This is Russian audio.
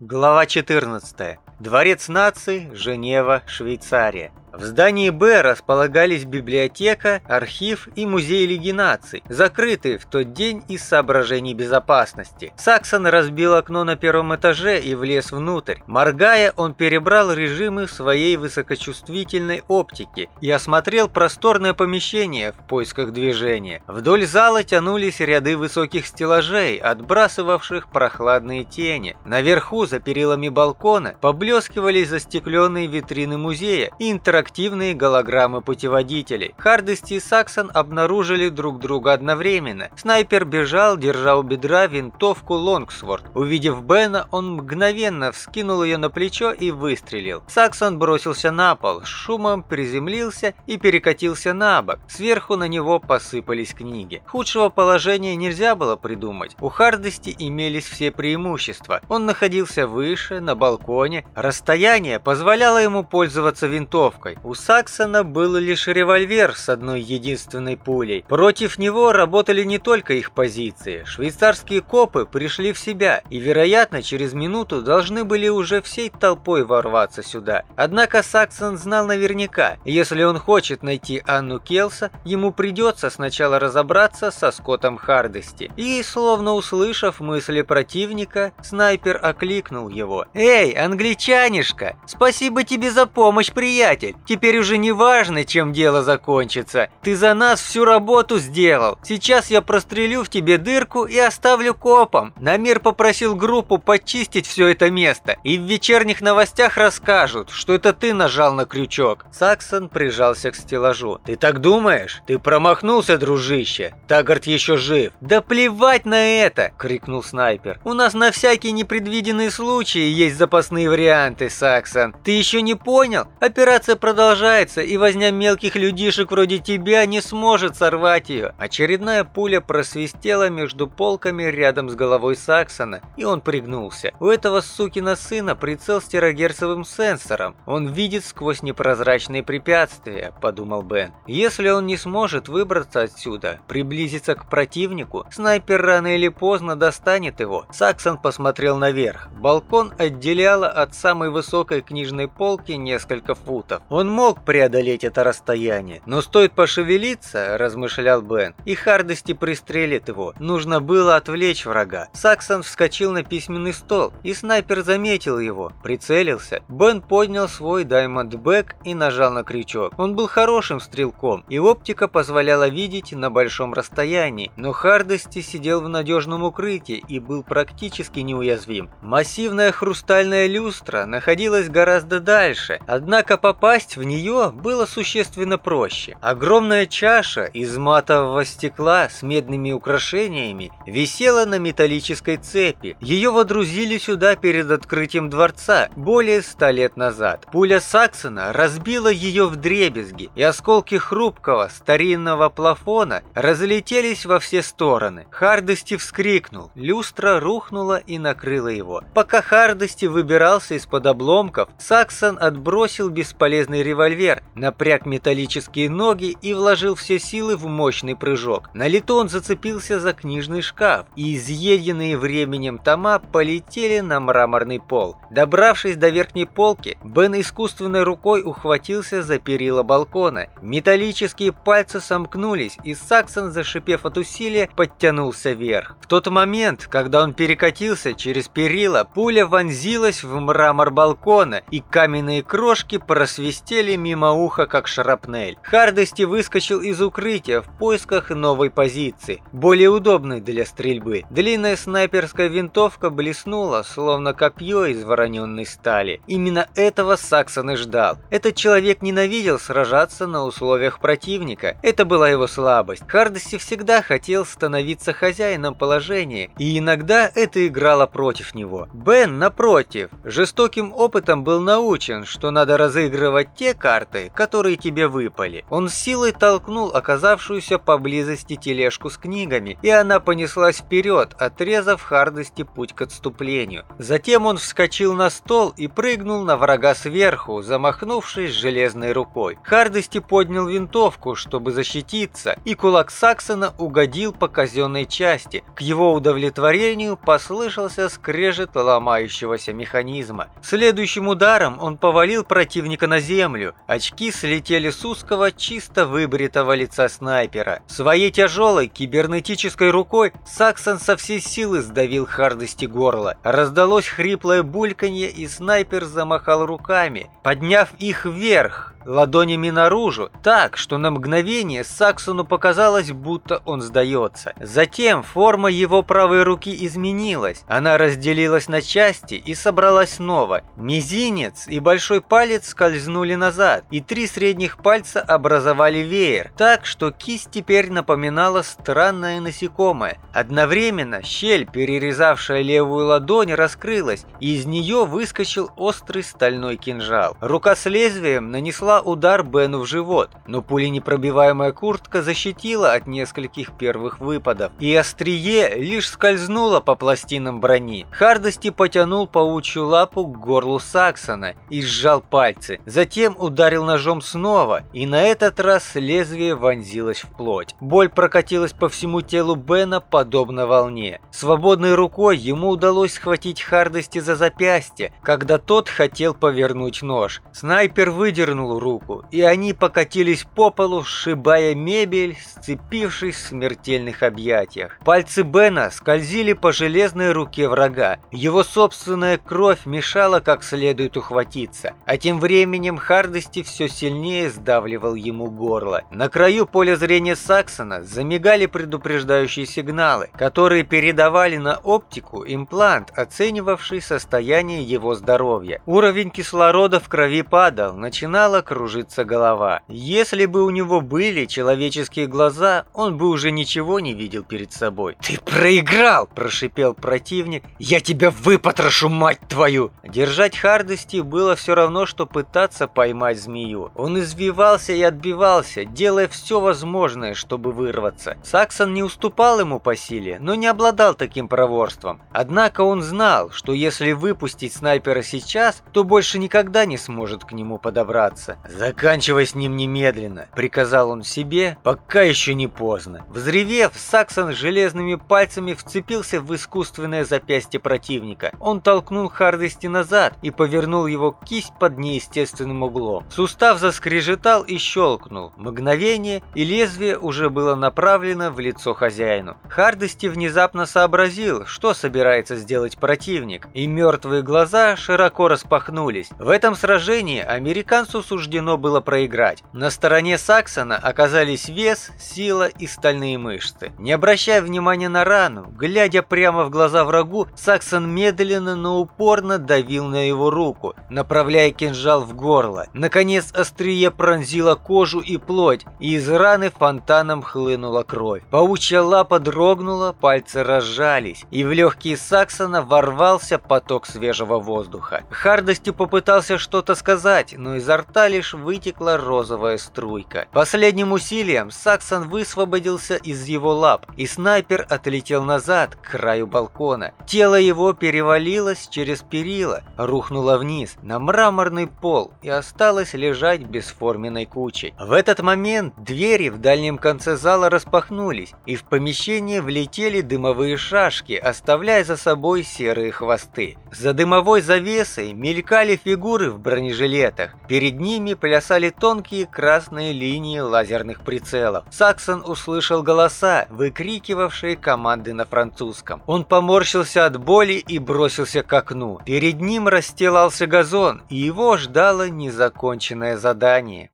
Глава 14. Дворец наций, Женева, Швейцария. В здании Б располагались библиотека, архив и музей Лиги наций, закрытые в тот день из соображений безопасности. Саксон разбил окно на первом этаже и влез внутрь. Моргая, он перебрал режимы своей высокочувствительной оптики и осмотрел просторное помещение в поисках движения. Вдоль зала тянулись ряды высоких стеллажей, отбрасывавших прохладные тени. Наверху, за перилами балкона, поблескивали застекленные витрины музея и интерактивные интерактивные голограммы путеводителей. Хардести и Саксон обнаружили друг друга одновременно. Снайпер бежал, держа у бедра винтовку Лонгсворт. Увидев Бена, он мгновенно вскинул ее на плечо и выстрелил. Саксон бросился на пол, шумом приземлился и перекатился на бок. Сверху на него посыпались книги. Худшего положения нельзя было придумать. У Хардести имелись все преимущества. Он находился выше, на балконе. Расстояние позволяло ему пользоваться винтовкой. У Саксона был лишь револьвер с одной единственной пулей. Против него работали не только их позиции. Швейцарские копы пришли в себя и, вероятно, через минуту должны были уже всей толпой ворваться сюда. Однако Саксон знал наверняка, если он хочет найти Анну Келса, ему придется сначала разобраться со Скоттом Хардести. И, словно услышав мысли противника, снайпер окликнул его. «Эй, англичанишка, спасибо тебе за помощь, приятель! Теперь уже не важно, чем дело закончится. Ты за нас всю работу сделал. Сейчас я прострелю в тебе дырку и оставлю копом. Намир попросил группу почистить все это место. И в вечерних новостях расскажут, что это ты нажал на крючок. Саксон прижался к стеллажу. Ты так думаешь? Ты промахнулся, дружище. Тагард еще жив. Да плевать на это! Крикнул снайпер. У нас на всякие непредвиденные случаи есть запасные варианты, Саксон. Ты еще не понял? Операция продолжается продолжается, и возня мелких людишек вроде тебя не сможет сорвать ее. Очередная пуля просвистела между полками рядом с головой Саксона, и он пригнулся. У этого сукина сына прицел с терагерцевым сенсором. Он видит сквозь непрозрачные препятствия, подумал Бен. Если он не сможет выбраться отсюда, приблизиться к противнику, снайпер рано или поздно достанет его. Саксон посмотрел наверх. Балкон отделяло от самой высокой книжной полки несколько футов. Он он мог преодолеть это расстояние, но стоит пошевелиться, размышлял Бен, и Хардости пристрелит его. Нужно было отвлечь врага. Саксон вскочил на письменный стол, и снайпер заметил его, прицелился. Бен поднял свой Back и нажал на крючок. Он был хорошим стрелком, и оптика позволяла видеть на большом расстоянии, но Хардости сидел в надежном укрытии и был практически неуязвим. Массивная хрустальная люстра находилась гораздо дальше, однако попасть в нее было существенно проще. Огромная чаша из матового стекла с медными украшениями висела на металлической цепи. Ее водрузили сюда перед открытием дворца более ста лет назад. Пуля Саксона разбила ее в дребезги, и осколки хрупкого старинного плафона разлетелись во все стороны. Хардости вскрикнул, люстра рухнула и накрыла его. Пока Хардости выбирался из-под обломков, Саксон отбросил бесполезный револьвер, напряг металлические ноги и вложил все силы в мощный прыжок. На лету он зацепился за книжный шкаф, и изъеденные временем тома полетели на мраморный пол. Добравшись до верхней полки, Бен искусственной рукой ухватился за перила балкона. Металлические пальцы сомкнулись, и Саксон, зашипев от усилия, подтянулся вверх. В тот момент, когда он перекатился через перила, пуля вонзилась в мрамор балкона, и каменные крошки просвистели пролетели мимо уха, как шрапнель. Хардости выскочил из укрытия в поисках новой позиции, более удобной для стрельбы. Длинная снайперская винтовка блеснула, словно копье из вороненной стали. Именно этого Саксон и ждал. Этот человек ненавидел сражаться на условиях противника. Это была его слабость. Хардости всегда хотел становиться хозяином положения, и иногда это играло против него. Бен, напротив, жестоким опытом был научен, что надо разыгрывать те карты, которые тебе выпали. Он с силой толкнул оказавшуюся поблизости тележку с книгами, и она понеслась вперед, отрезав Хардости путь к отступлению. Затем он вскочил на стол и прыгнул на врага сверху, замахнувшись железной рукой. Хардости поднял винтовку, чтобы защититься, и кулак Саксона угодил по казенной части. К его удовлетворению послышался скрежет ломающегося механизма. Следующим ударом он повалил противника на землю. Очки слетели с узкого, чисто выбритого лица снайпера. Своей тяжелой кибернетической рукой Саксон со всей силы сдавил Хардости горло. Раздалось хриплое бульканье, и снайпер замахал руками, подняв их вверх ладонями наружу, так, что на мгновение Саксону показалось, будто он сдается. Затем форма его правой руки изменилась, она разделилась на части и собралась снова. Мизинец и большой палец скользнули назад, и три средних пальца образовали веер, так, что кисть теперь напоминала странное насекомое. Одновременно щель, перерезавшая левую ладонь, раскрылась, и из нее выскочил острый стальной кинжал. Рука с лезвием нанесла удар Бену в живот, но пуленепробиваемая куртка защитила от нескольких первых выпадов, и острие лишь скользнуло по пластинам брони. Хардости потянул паучью лапу к горлу Саксона и сжал пальцы, затем ударил ножом снова, и на этот раз лезвие вонзилось в плоть. Боль прокатилась по всему телу Бена подобно волне. Свободной рукой ему удалось схватить Хардости за запястье, когда тот хотел повернуть нож. Снайпер выдернул руку, руку, и они покатились по полу, сшибая мебель, сцепившись в смертельных объятиях. Пальцы Бена скользили по железной руке врага. Его собственная кровь мешала как следует ухватиться, а тем временем Хардости все сильнее сдавливал ему горло. На краю поля зрения Саксона замигали предупреждающие сигналы, которые передавали на оптику имплант, оценивавший состояние его здоровья. Уровень кислорода в крови падал, начинала кружится голова. Если бы у него были человеческие глаза, он бы уже ничего не видел перед собой. «Ты проиграл!» – прошипел противник. «Я тебя выпотрошу, мать твою!» Держать Хардости было все равно, что пытаться поймать змею. Он извивался и отбивался, делая все возможное, чтобы вырваться. Саксон не уступал ему по силе, но не обладал таким проворством. Однако он знал, что если выпустить снайпера сейчас, то больше никогда не сможет к нему подобраться. «Заканчивай с ним немедленно», — приказал он себе, пока еще не поздно. Взревев, Саксон железными пальцами вцепился в искусственное запястье противника. Он толкнул Хардести назад и повернул его кисть под неестественным углом. Сустав заскрежетал и щелкнул. Мгновение, и лезвие уже было направлено в лицо хозяину. Хардести внезапно сообразил, что собирается сделать противник, и мертвые глаза широко распахнулись. В этом сражении американцу суждено суждено было проиграть. На стороне Саксона оказались вес, сила и стальные мышцы. Не обращая внимания на рану, глядя прямо в глаза врагу, Саксон медленно, но упорно давил на его руку, направляя кинжал в горло. Наконец острие пронзило кожу и плоть, и из раны фонтаном хлынула кровь. Паучья лапа дрогнула, пальцы разжались, и в легкие Саксона ворвался поток свежего воздуха. Хардости попытался что-то сказать, но изо рта лишь вытекла розовая струйка. Последним усилием Саксон высвободился из его лап, и снайпер отлетел назад, к краю балкона. Тело его перевалилось через перила, рухнуло вниз, на мраморный пол и осталось лежать бесформенной кучей. В этот момент двери в дальнем конце зала распахнулись, и в помещение влетели дымовые шашки, оставляя за собой серые хвосты. За дымовой завесой мелькали фигуры в бронежилетах. Перед ними плясали тонкие красные линии лазерных прицелов. Саксон услышал голоса, выкрикивавшие команды на французском. Он поморщился от боли и бросился к окну. Перед ним расстилался газон, и его ждало незаконченное задание.